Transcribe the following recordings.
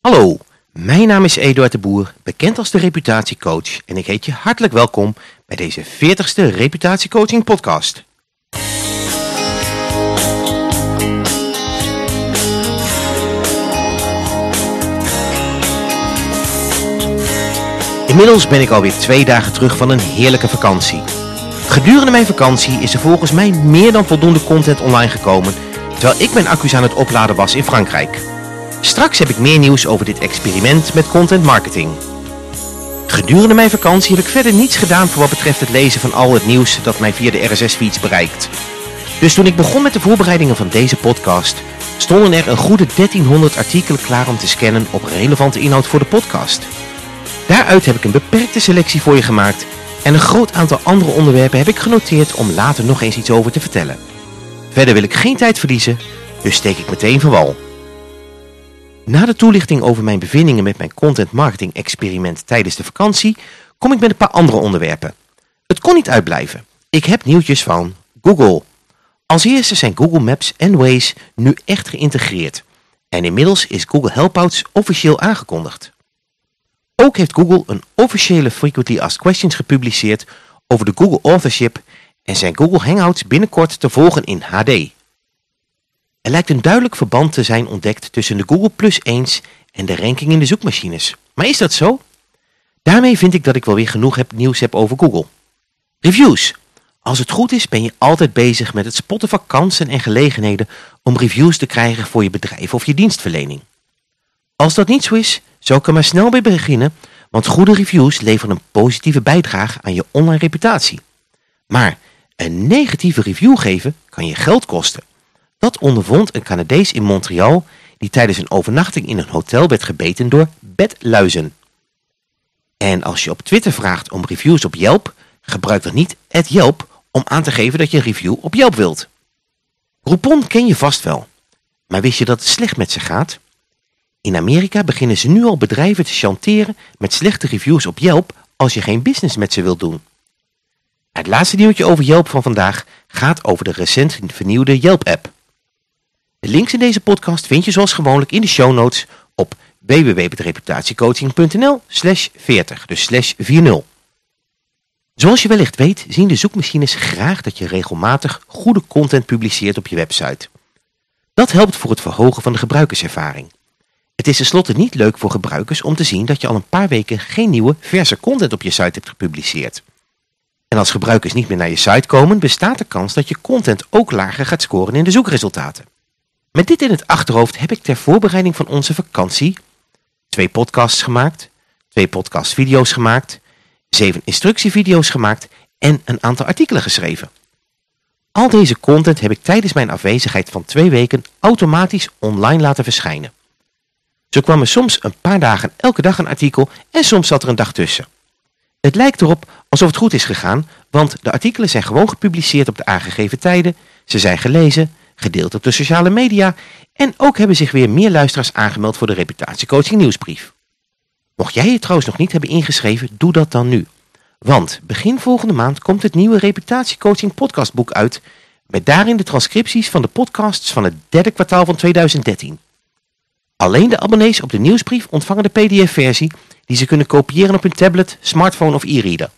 Hallo, mijn naam is Eduard de Boer, bekend als de reputatiecoach en ik heet je hartelijk welkom bij deze 40ste reputatiecoaching podcast. Inmiddels ben ik alweer twee dagen terug van een heerlijke vakantie. Gedurende mijn vakantie is er volgens mij meer dan voldoende content online gekomen, terwijl ik mijn accu's aan het opladen was in Frankrijk. Straks heb ik meer nieuws over dit experiment met content marketing. Gedurende mijn vakantie heb ik verder niets gedaan voor wat betreft het lezen van al het nieuws dat mij via de RSS-feeds bereikt. Dus toen ik begon met de voorbereidingen van deze podcast, stonden er een goede 1300 artikelen klaar om te scannen op relevante inhoud voor de podcast. Daaruit heb ik een beperkte selectie voor je gemaakt en een groot aantal andere onderwerpen heb ik genoteerd om later nog eens iets over te vertellen. Verder wil ik geen tijd verliezen, dus steek ik meteen van wal. Na de toelichting over mijn bevindingen met mijn content marketing experiment tijdens de vakantie, kom ik met een paar andere onderwerpen. Het kon niet uitblijven. Ik heb nieuwtjes van Google. Als eerste zijn Google Maps en Waze nu echt geïntegreerd. En inmiddels is Google Helpouts officieel aangekondigd. Ook heeft Google een officiële Frequently Asked Questions gepubliceerd over de Google Authorship en zijn Google Hangouts binnenkort te volgen in HD. Er lijkt een duidelijk verband te zijn ontdekt tussen de Google Plus 1 en de ranking in de zoekmachines. Maar is dat zo? Daarmee vind ik dat ik wel weer genoeg heb, nieuws heb over Google. Reviews. Als het goed is ben je altijd bezig met het spotten van kansen en gelegenheden om reviews te krijgen voor je bedrijf of je dienstverlening. Als dat niet zo is, zou ik er maar snel bij beginnen, want goede reviews leveren een positieve bijdrage aan je online reputatie. Maar een negatieve review geven kan je geld kosten. Dat ondervond een Canadees in Montreal die tijdens een overnachting in een hotel werd gebeten door bedluizen. En als je op Twitter vraagt om reviews op Yelp, gebruik dan niet het Yelp om aan te geven dat je een review op Yelp wilt. Groupon ken je vast wel, maar wist je dat het slecht met ze gaat? In Amerika beginnen ze nu al bedrijven te chanteren met slechte reviews op Yelp als je geen business met ze wilt doen. Het laatste nieuwtje over Yelp van vandaag gaat over de recent vernieuwde Yelp-app. De links in deze podcast vind je zoals gewoonlijk in de show notes op www.reputatiecoaching.nl slash 40, dus slash 40. Zoals je wellicht weet zien de zoekmachines graag dat je regelmatig goede content publiceert op je website. Dat helpt voor het verhogen van de gebruikerservaring. Het is tenslotte niet leuk voor gebruikers om te zien dat je al een paar weken geen nieuwe verse content op je site hebt gepubliceerd. En als gebruikers niet meer naar je site komen, bestaat de kans dat je content ook lager gaat scoren in de zoekresultaten. Met dit in het achterhoofd heb ik ter voorbereiding van onze vakantie twee podcasts gemaakt, twee podcastvideo's gemaakt, zeven instructievideo's gemaakt en een aantal artikelen geschreven. Al deze content heb ik tijdens mijn afwezigheid van twee weken automatisch online laten verschijnen. Zo kwam er soms een paar dagen elke dag een artikel en soms zat er een dag tussen. Het lijkt erop alsof het goed is gegaan, want de artikelen zijn gewoon gepubliceerd op de aangegeven tijden, ze zijn gelezen, gedeeld op de sociale media en ook hebben zich weer meer luisteraars aangemeld voor de reputatiecoaching nieuwsbrief. Mocht jij je trouwens nog niet hebben ingeschreven, doe dat dan nu. Want begin volgende maand komt het nieuwe reputatiecoaching podcastboek uit met daarin de transcripties van de podcasts van het derde kwartaal van 2013. Alleen de abonnees op de nieuwsbrief ontvangen de pdf-versie die ze kunnen kopiëren op hun tablet, smartphone of e-reader.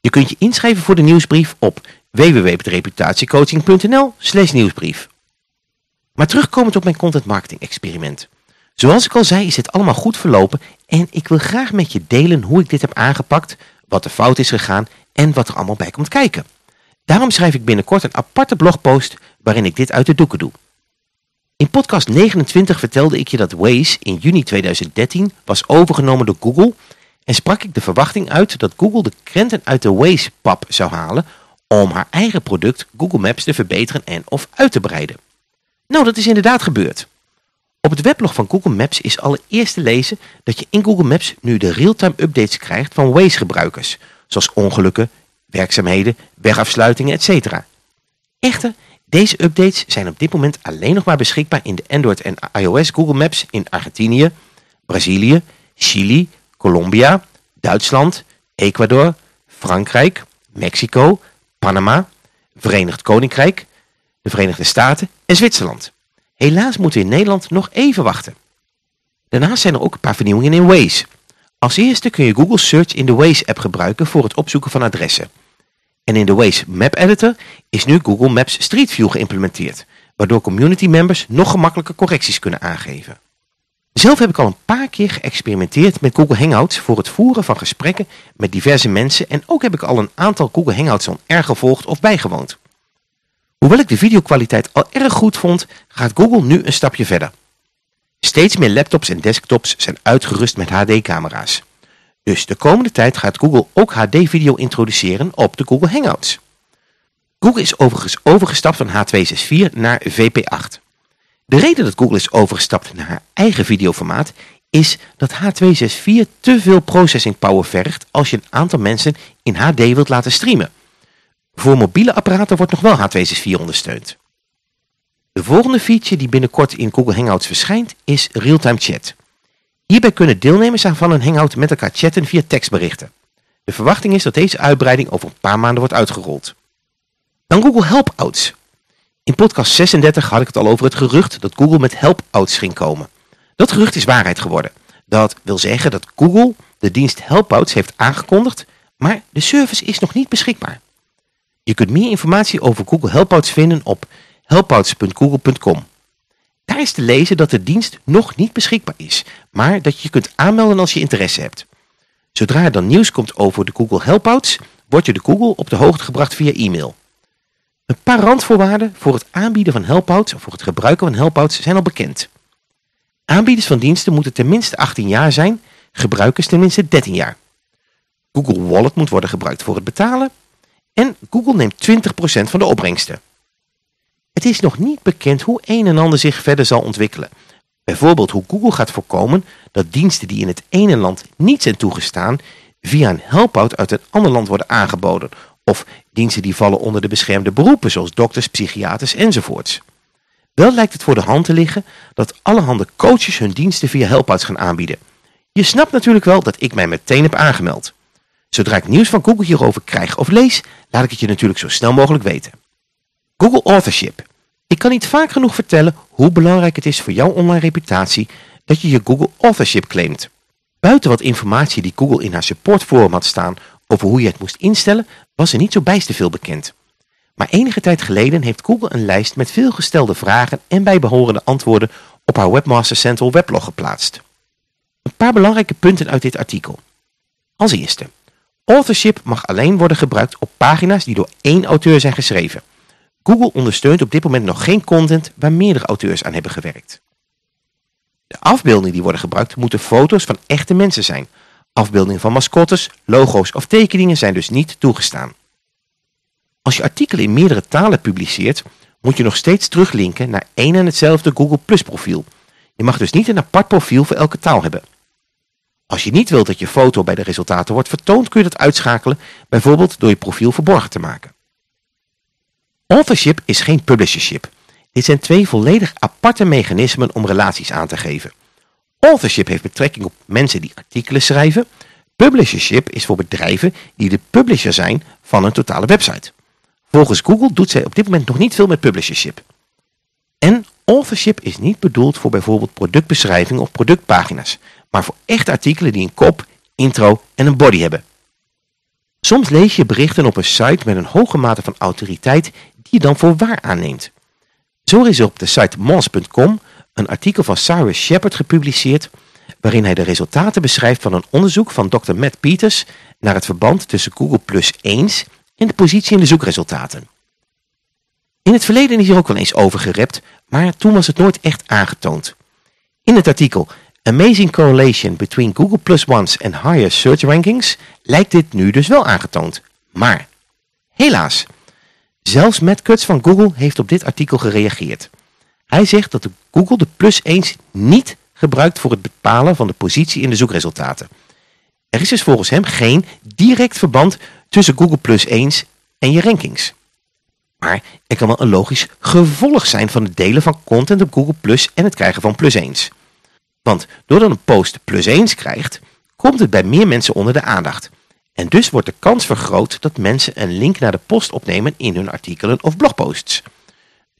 Je kunt je inschrijven voor de nieuwsbrief op www.reputatiecoaching.nl slash nieuwsbrief. Maar terugkomend op mijn content marketing experiment. Zoals ik al zei is dit allemaal goed verlopen en ik wil graag met je delen hoe ik dit heb aangepakt, wat er fout is gegaan en wat er allemaal bij komt kijken. Daarom schrijf ik binnenkort een aparte blogpost waarin ik dit uit de doeken doe. In podcast 29 vertelde ik je dat Waze in juni 2013 was overgenomen door Google en sprak ik de verwachting uit dat Google de krenten uit de Waze-pap zou halen om haar eigen product Google Maps te verbeteren en of uit te breiden. Nou, dat is inderdaad gebeurd. Op het weblog van Google Maps is allereerst te lezen dat je in Google Maps nu de real-time updates krijgt van Waze-gebruikers, zoals ongelukken, werkzaamheden, wegafsluitingen, etc. Echter, deze updates zijn op dit moment alleen nog maar beschikbaar in de Android en iOS Google Maps in Argentinië, Brazilië, Chili, Colombia, Duitsland, Ecuador, Frankrijk, Mexico, Panama, Verenigd Koninkrijk, de Verenigde Staten en Zwitserland. Helaas moeten we in Nederland nog even wachten. Daarnaast zijn er ook een paar vernieuwingen in Waze. Als eerste kun je Google Search in de Waze app gebruiken voor het opzoeken van adressen. En in de Waze Map Editor is nu Google Maps Street View geïmplementeerd, waardoor community members nog gemakkelijker correcties kunnen aangeven. Zelf heb ik al een paar keer geëxperimenteerd met Google Hangouts voor het voeren van gesprekken met diverse mensen en ook heb ik al een aantal Google Hangouts al erg gevolgd of bijgewoond. Hoewel ik de videokwaliteit al erg goed vond, gaat Google nu een stapje verder. Steeds meer laptops en desktops zijn uitgerust met HD-camera's. Dus de komende tijd gaat Google ook HD-video introduceren op de Google Hangouts. Google is overigens overgestapt van H264 naar VP8. De reden dat Google is overgestapt naar haar eigen videoformaat is dat H264 te veel processing power vergt als je een aantal mensen in HD wilt laten streamen. Voor mobiele apparaten wordt nog wel H264 ondersteund. De volgende feature die binnenkort in Google Hangouts verschijnt is Realtime Chat. Hierbij kunnen deelnemers van een Hangout met elkaar chatten via tekstberichten. De verwachting is dat deze uitbreiding over een paar maanden wordt uitgerold. Dan Google Helpouts. In podcast 36 had ik het al over het gerucht dat Google met Helpouts ging komen. Dat gerucht is waarheid geworden. Dat wil zeggen dat Google de dienst Helpouts heeft aangekondigd, maar de service is nog niet beschikbaar. Je kunt meer informatie over Google Helpouts vinden op helpouts.google.com. Daar is te lezen dat de dienst nog niet beschikbaar is, maar dat je je kunt aanmelden als je interesse hebt. Zodra er dan nieuws komt over de Google Helpouts, wordt je de Google op de hoogte gebracht via e-mail. Een paar randvoorwaarden voor het aanbieden van helpouts of voor het gebruiken van helpouts zijn al bekend. Aanbieders van diensten moeten tenminste 18 jaar zijn, gebruikers tenminste 13 jaar. Google Wallet moet worden gebruikt voor het betalen en Google neemt 20% van de opbrengsten. Het is nog niet bekend hoe een en ander zich verder zal ontwikkelen. Bijvoorbeeld hoe Google gaat voorkomen dat diensten die in het ene land niet zijn toegestaan via een helpout uit een ander land worden aangeboden of diensten die vallen onder de beschermde beroepen zoals dokters, psychiaters enzovoorts. Wel lijkt het voor de hand te liggen dat allerhande coaches hun diensten via helpouts gaan aanbieden. Je snapt natuurlijk wel dat ik mij meteen heb aangemeld. Zodra ik nieuws van Google hierover krijg of lees, laat ik het je natuurlijk zo snel mogelijk weten. Google Authorship. Ik kan niet vaak genoeg vertellen hoe belangrijk het is voor jouw online reputatie dat je je Google Authorship claimt. Buiten wat informatie die Google in haar supportforum had staan over hoe je het moest instellen, was er niet zo bijster veel bekend. Maar enige tijd geleden heeft Google een lijst met veel gestelde vragen en bijbehorende antwoorden op haar Webmaster Central weblog geplaatst. Een paar belangrijke punten uit dit artikel. Als eerste, authorship mag alleen worden gebruikt op pagina's die door één auteur zijn geschreven. Google ondersteunt op dit moment nog geen content waar meerdere auteurs aan hebben gewerkt. De afbeeldingen die worden gebruikt moeten foto's van echte mensen zijn. Afbeeldingen van mascottes, logo's of tekeningen zijn dus niet toegestaan. Als je artikelen in meerdere talen publiceert, moet je nog steeds teruglinken naar één en hetzelfde Google Plus profiel. Je mag dus niet een apart profiel voor elke taal hebben. Als je niet wilt dat je foto bij de resultaten wordt vertoond, kun je dat uitschakelen, bijvoorbeeld door je profiel verborgen te maken. Authorship is geen publishership. Dit zijn twee volledig aparte mechanismen om relaties aan te geven. Authorship heeft betrekking op mensen die artikelen schrijven. Publishership is voor bedrijven die de publisher zijn van een totale website. Volgens Google doet zij op dit moment nog niet veel met publishership. En authorship is niet bedoeld voor bijvoorbeeld productbeschrijvingen of productpagina's, maar voor echte artikelen die een kop, intro en een body hebben. Soms lees je berichten op een site met een hoge mate van autoriteit die je dan voor waar aanneemt. Zo is er op de site mons.com een artikel van Cyrus Shepard gepubliceerd waarin hij de resultaten beschrijft van een onderzoek van Dr. Matt Peters naar het verband tussen Google Plus eens en de positie in de zoekresultaten. In het verleden is hier ook wel eens over gerept, maar toen was het nooit echt aangetoond. In het artikel Amazing Correlation Between Google Plus Ones and Higher Search Rankings lijkt dit nu dus wel aangetoond. Maar, helaas, zelfs Matt Cutts van Google heeft op dit artikel gereageerd. Hij zegt dat Google de plus 1 niet gebruikt voor het bepalen van de positie in de zoekresultaten. Er is dus volgens hem geen direct verband tussen Google Plus 1 en je rankings. Maar er kan wel een logisch gevolg zijn van het delen van content op Google Plus en het krijgen van plus 1. Want doordat een post plus 1 krijgt, komt het bij meer mensen onder de aandacht. En dus wordt de kans vergroot dat mensen een link naar de post opnemen in hun artikelen of blogposts.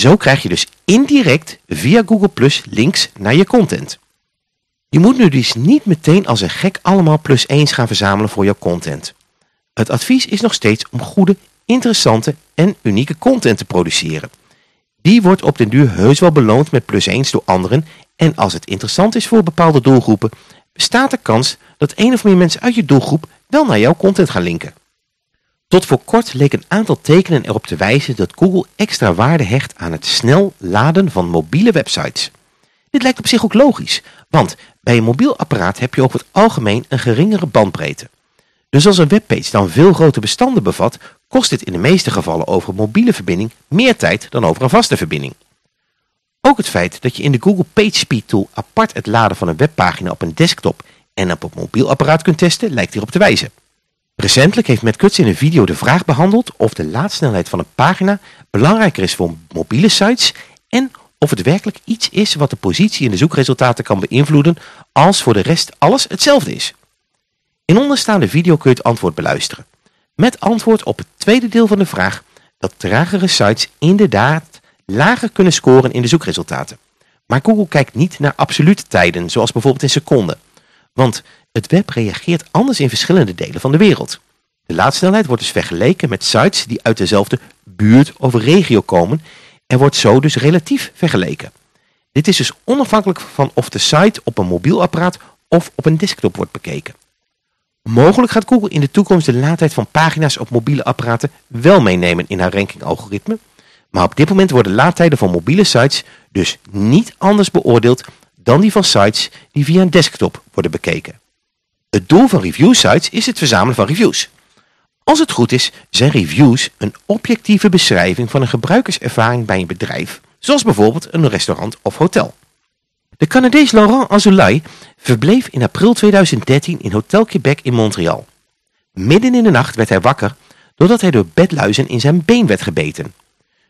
Zo krijg je dus indirect via Google Plus links naar je content. Je moet nu dus niet meteen als een gek allemaal plus eens gaan verzamelen voor jouw content. Het advies is nog steeds om goede, interessante en unieke content te produceren. Die wordt op den duur heus wel beloond met plus eens door anderen en als het interessant is voor bepaalde doelgroepen, bestaat de kans dat een of meer mensen uit je doelgroep wel naar jouw content gaan linken. Tot voor kort leek een aantal tekenen erop te wijzen dat Google extra waarde hecht aan het snel laden van mobiele websites. Dit lijkt op zich ook logisch, want bij een mobiel apparaat heb je over het algemeen een geringere bandbreedte. Dus als een webpage dan veel grote bestanden bevat, kost dit in de meeste gevallen over een mobiele verbinding meer tijd dan over een vaste verbinding. Ook het feit dat je in de Google PageSpeed Tool apart het laden van een webpagina op een desktop en op een mobiel apparaat kunt testen, lijkt hierop te wijzen. Recentelijk heeft Matt Cutts in een video de vraag behandeld of de laadsnelheid van een pagina belangrijker is voor mobiele sites en of het werkelijk iets is wat de positie in de zoekresultaten kan beïnvloeden als voor de rest alles hetzelfde is. In onderstaande video kun je het antwoord beluisteren. Met antwoord op het tweede deel van de vraag dat tragere sites inderdaad lager kunnen scoren in de zoekresultaten. Maar Google kijkt niet naar absolute tijden, zoals bijvoorbeeld in seconden. Want het web reageert anders in verschillende delen van de wereld. De laadsnelheid wordt dus vergeleken met sites die uit dezelfde buurt of regio komen en wordt zo dus relatief vergeleken. Dit is dus onafhankelijk van of de site op een mobiel apparaat of op een desktop wordt bekeken. Mogelijk gaat Google in de toekomst de laadtijd van pagina's op mobiele apparaten wel meenemen in haar rankingalgoritme, maar op dit moment worden laadtijden van mobiele sites dus niet anders beoordeeld dan die van sites die via een desktop worden bekeken. Het doel van review sites is het verzamelen van reviews. Als het goed is, zijn reviews een objectieve beschrijving van een gebruikerservaring bij een bedrijf, zoals bijvoorbeeld een restaurant of hotel. De Canadees Laurent Azoulay verbleef in april 2013 in Hotel Quebec in Montreal. Midden in de nacht werd hij wakker doordat hij door bedluizen in zijn been werd gebeten.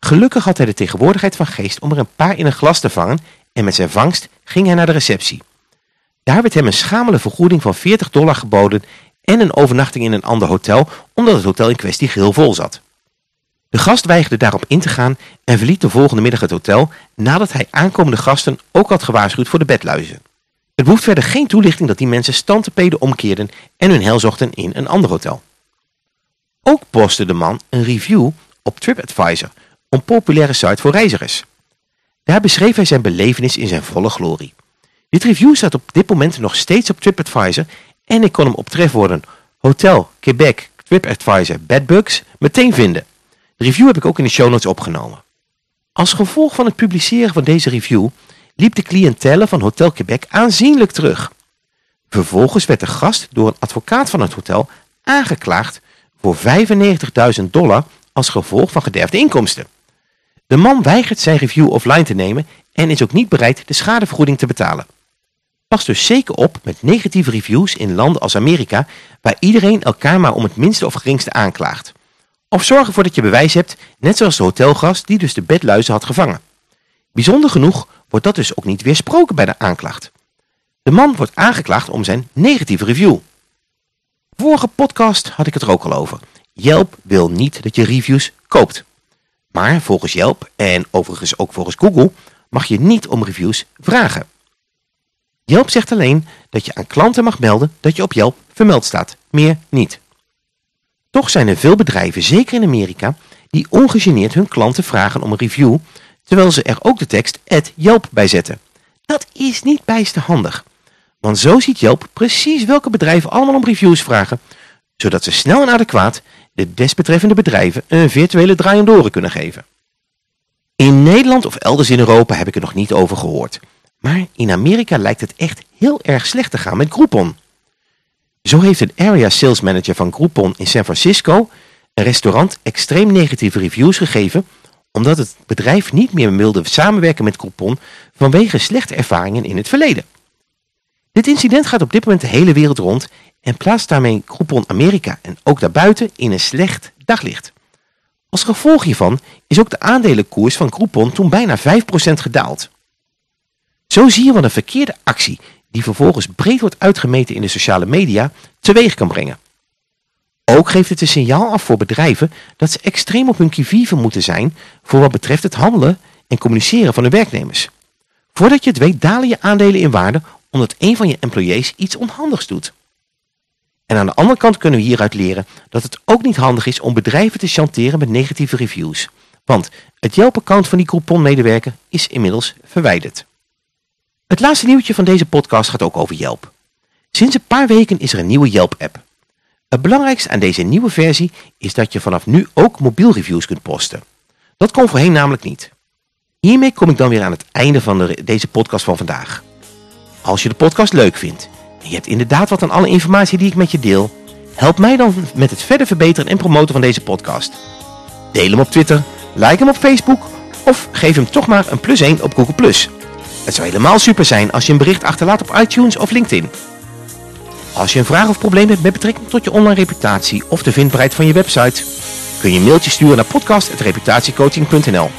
Gelukkig had hij de tegenwoordigheid van geest om er een paar in een glas te vangen en met zijn vangst ging hij naar de receptie. Daar werd hem een schamele vergoeding van 40 dollar geboden en een overnachting in een ander hotel omdat het hotel in kwestie geheel vol zat. De gast weigerde daarop in te gaan en verliet de volgende middag het hotel nadat hij aankomende gasten ook had gewaarschuwd voor de bedluizen. Het behoeft verder geen toelichting dat die mensen standtepeden omkeerden en hun hel zochten in een ander hotel. Ook postte de man een review op TripAdvisor, een populaire site voor reizigers. Daar beschreef hij zijn belevenis in zijn volle glorie. Dit review staat op dit moment nog steeds op TripAdvisor en ik kon hem op trefwoorden Hotel Quebec TripAdvisor Bedbugs meteen vinden. De review heb ik ook in de show notes opgenomen. Als gevolg van het publiceren van deze review liep de cliëntele van Hotel Quebec aanzienlijk terug. Vervolgens werd de gast door een advocaat van het hotel aangeklaagd voor 95.000 dollar als gevolg van gederfde inkomsten. De man weigert zijn review offline te nemen en is ook niet bereid de schadevergoeding te betalen. Pas dus zeker op met negatieve reviews in landen als Amerika waar iedereen elkaar maar om het minste of geringste aanklaagt. Of zorg ervoor dat je bewijs hebt, net zoals de hotelgast die dus de bedluizen had gevangen. Bijzonder genoeg wordt dat dus ook niet weersproken bij de aanklacht. De man wordt aangeklaagd om zijn negatieve review. Vorige podcast had ik het er ook al over. Yelp wil niet dat je reviews koopt. Maar volgens Yelp en overigens ook volgens Google mag je niet om reviews vragen. Yelp zegt alleen dat je aan klanten mag melden dat je op Yelp vermeld staat, meer niet. Toch zijn er veel bedrijven, zeker in Amerika, die ongegeneerd hun klanten vragen om een review, terwijl ze er ook de tekst Yelp bij zetten. Dat is niet bijste handig, want zo ziet Yelp precies welke bedrijven allemaal om reviews vragen, zodat ze snel en adequaat de desbetreffende bedrijven een virtuele draaiendoren kunnen geven. In Nederland of elders in Europa heb ik er nog niet over gehoord. Maar in Amerika lijkt het echt heel erg slecht te gaan met Groupon. Zo heeft een area sales manager van Groupon in San Francisco een restaurant extreem negatieve reviews gegeven omdat het bedrijf niet meer wilde samenwerken met Groupon vanwege slechte ervaringen in het verleden. Dit incident gaat op dit moment de hele wereld rond en plaatst daarmee Groupon Amerika en ook daarbuiten in een slecht daglicht. Als gevolg hiervan is ook de aandelenkoers van Groupon toen bijna 5% gedaald. Zo zie je wat een verkeerde actie, die vervolgens breed wordt uitgemeten in de sociale media, teweeg kan brengen. Ook geeft het een signaal af voor bedrijven dat ze extreem op hun kivive moeten zijn voor wat betreft het handelen en communiceren van hun werknemers. Voordat je het weet dalen je aandelen in waarde omdat een van je employees iets onhandigs doet. En aan de andere kant kunnen we hieruit leren dat het ook niet handig is om bedrijven te chanteren met negatieve reviews. Want het Yelp-account van die Groupon-medewerker is inmiddels verwijderd. Het laatste nieuwtje van deze podcast gaat ook over Yelp. Sinds een paar weken is er een nieuwe Yelp-app. Het belangrijkste aan deze nieuwe versie is dat je vanaf nu ook mobiel reviews kunt posten. Dat kon voorheen namelijk niet. Hiermee kom ik dan weer aan het einde van de, deze podcast van vandaag. Als je de podcast leuk vindt en je hebt inderdaad wat aan alle informatie die ik met je deel, help mij dan met het verder verbeteren en promoten van deze podcast. Deel hem op Twitter, like hem op Facebook of geef hem toch maar een plus 1 op Google+. Het zou helemaal super zijn als je een bericht achterlaat op iTunes of LinkedIn. Als je een vraag of probleem hebt met betrekking tot je online reputatie of de vindbaarheid van je website, kun je een mailtje sturen naar podcast.reputatiecoaching.nl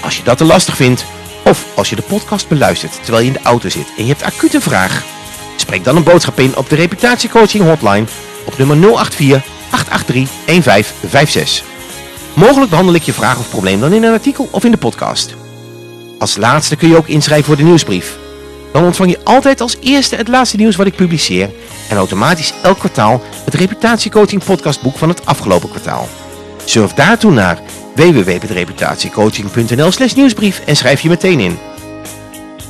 Als je dat te lastig vindt, of als je de podcast beluistert terwijl je in de auto zit en je hebt acute vraag, spreek dan een boodschap in op de reputatiecoaching hotline op nummer 084 883 1556. Mogelijk behandel ik je vraag of probleem dan in een artikel of in de podcast. Als laatste kun je ook inschrijven voor de nieuwsbrief. Dan ontvang je altijd als eerste het laatste nieuws wat ik publiceer en automatisch elk kwartaal het reputatiecoaching podcastboek van het afgelopen kwartaal. Surf daartoe naar www.reputatiecoaching.nl slash nieuwsbrief en schrijf je meteen in.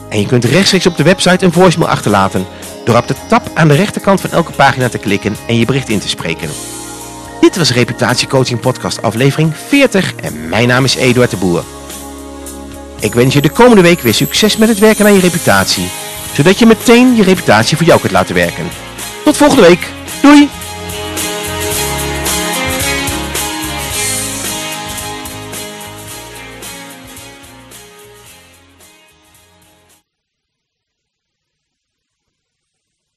En je kunt rechtstreeks op de website een voicemail achterlaten door op de tab aan de rechterkant van elke pagina te klikken en je bericht in te spreken. Dit was Reputatiecoaching podcast aflevering 40 en mijn naam is Eduard de Boer. Ik wens je de komende week weer succes met het werken aan je reputatie, zodat je meteen je reputatie voor jou kunt laten werken. Tot volgende week. Doei!